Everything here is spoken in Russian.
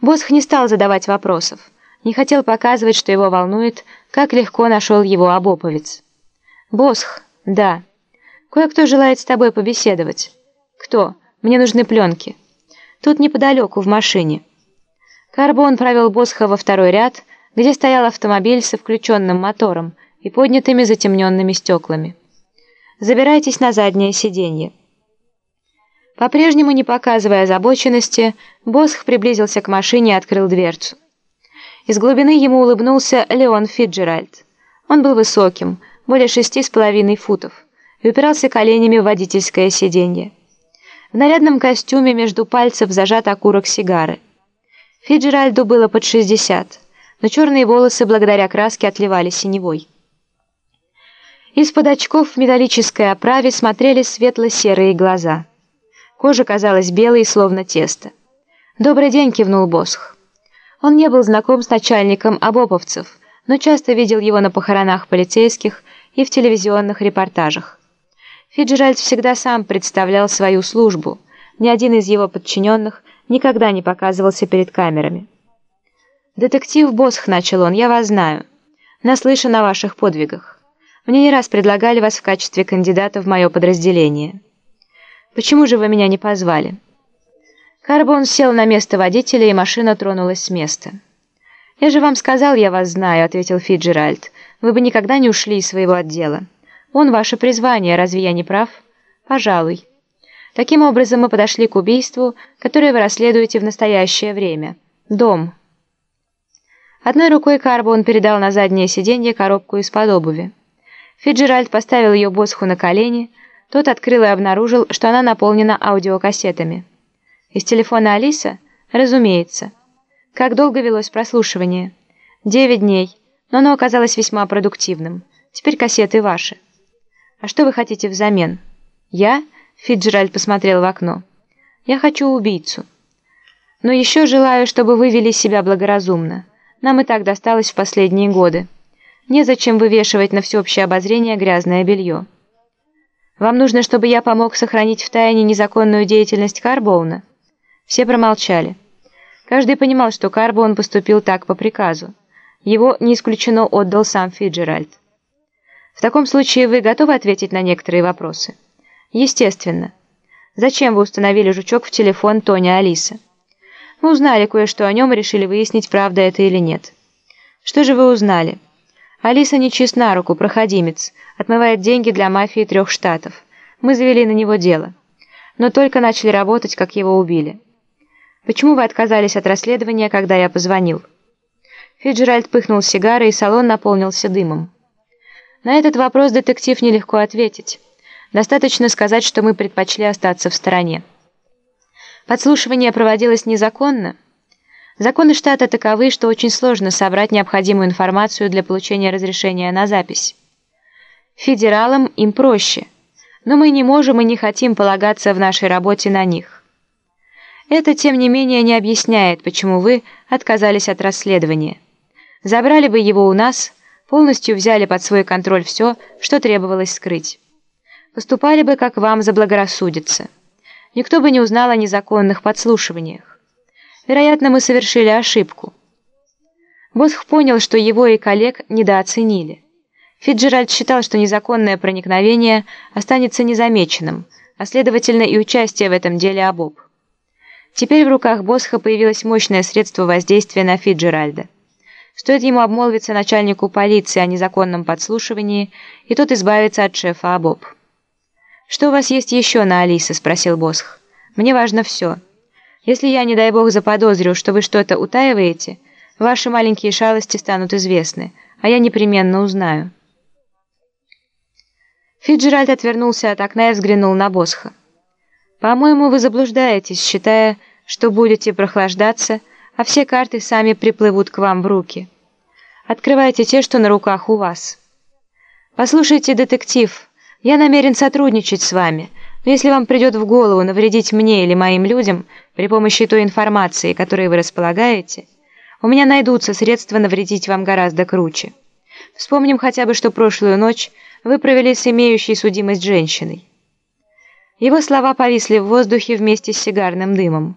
Босх не стал задавать вопросов, не хотел показывать, что его волнует, как легко нашел его обоповец. «Босх, да. Кое-кто желает с тобой побеседовать». «Кто? Мне нужны пленки». «Тут неподалеку, в машине». Карбон провел Босха во второй ряд, где стоял автомобиль со включенным мотором и поднятыми затемненными стеклами. «Забирайтесь на заднее сиденье». По-прежнему не показывая озабоченности, Босх приблизился к машине и открыл дверцу. Из глубины ему улыбнулся Леон Фиджеральд. Он был высоким, более шести с половиной футов, и упирался коленями в водительское сиденье. В нарядном костюме между пальцев зажат окурок сигары. Фиджеральду было под 60, но черные волосы благодаря краске отливали синевой. Из-под очков в металлической оправе смотрели светло-серые глаза – Кожа казалась белой, словно тесто. «Добрый день», — кивнул Босх. Он не был знаком с начальником обоповцев, но часто видел его на похоронах полицейских и в телевизионных репортажах. Фиджеральд всегда сам представлял свою службу. Ни один из его подчиненных никогда не показывался перед камерами. «Детектив Босх», — начал он, — «я вас знаю. Наслышан о ваших подвигах. Мне не раз предлагали вас в качестве кандидата в мое подразделение». Почему же вы меня не позвали?» Карбон сел на место водителя, и машина тронулась с места. «Я же вам сказал, я вас знаю», — ответил Фиджеральд. «Вы бы никогда не ушли из своего отдела. Он ваше призвание, разве я не прав?» «Пожалуй». Таким образом, мы подошли к убийству, которое вы расследуете в настоящее время. Дом. Одной рукой Карбон передал на заднее сиденье коробку из-под обуви. Фиджеральд поставил ее Босху на колени, тот открыл и обнаружил, что она наполнена аудиокассетами. Из телефона Алиса? Разумеется. Как долго велось прослушивание? Девять дней, но оно оказалось весьма продуктивным. Теперь кассеты ваши. А что вы хотите взамен? Я? Фиджеральд посмотрел в окно. Я хочу убийцу. Но еще желаю, чтобы вы вели себя благоразумно. Нам и так досталось в последние годы. Незачем вывешивать на всеобщее обозрение грязное белье. Вам нужно, чтобы я помог сохранить в тайне незаконную деятельность Карбоуна?» Все промолчали. Каждый понимал, что Карбоун поступил так по приказу. Его, не исключено, отдал сам Фиджеральд. «В таком случае вы готовы ответить на некоторые вопросы?» «Естественно. Зачем вы установили жучок в телефон Тони Алиса?» «Мы узнали кое-что о нем и решили выяснить, правда это или нет». «Что же вы узнали?» Алиса не чист на руку, проходимец, отмывает деньги для мафии трех штатов. Мы завели на него дело. Но только начали работать, как его убили. Почему вы отказались от расследования, когда я позвонил? Фиджеральд пыхнул сигарой, и салон наполнился дымом. На этот вопрос детектив нелегко ответить. Достаточно сказать, что мы предпочли остаться в стороне. Подслушивание проводилось незаконно, Законы штата таковы, что очень сложно собрать необходимую информацию для получения разрешения на запись. Федералам им проще, но мы не можем и не хотим полагаться в нашей работе на них. Это, тем не менее, не объясняет, почему вы отказались от расследования. Забрали бы его у нас, полностью взяли под свой контроль все, что требовалось скрыть. Поступали бы, как вам заблагорассудится. Никто бы не узнал о незаконных подслушиваниях. Вероятно, мы совершили ошибку. Босх понял, что его и коллег недооценили. Фиджеральд считал, что незаконное проникновение останется незамеченным, а следовательно и участие в этом деле обоб. Теперь в руках Босха появилось мощное средство воздействия на Фиджеральда. Стоит ему обмолвиться начальнику полиции о незаконном подслушивании, и тот избавится от шефа обоб. «Что у вас есть еще на Алиса?» – спросил Босх. «Мне важно все». Если я, не дай бог, заподозрю, что вы что-то утаиваете, ваши маленькие шалости станут известны, а я непременно узнаю». Фиджеральд отвернулся от окна и взглянул на Босха. «По-моему, вы заблуждаетесь, считая, что будете прохлаждаться, а все карты сами приплывут к вам в руки. Открывайте те, что на руках у вас. Послушайте, детектив, я намерен сотрудничать с вами, но если вам придет в голову навредить мне или моим людям при помощи той информации, которой вы располагаете, у меня найдутся средства навредить вам гораздо круче. Вспомним хотя бы, что прошлую ночь вы провели с имеющей судимость женщиной. Его слова повисли в воздухе вместе с сигарным дымом.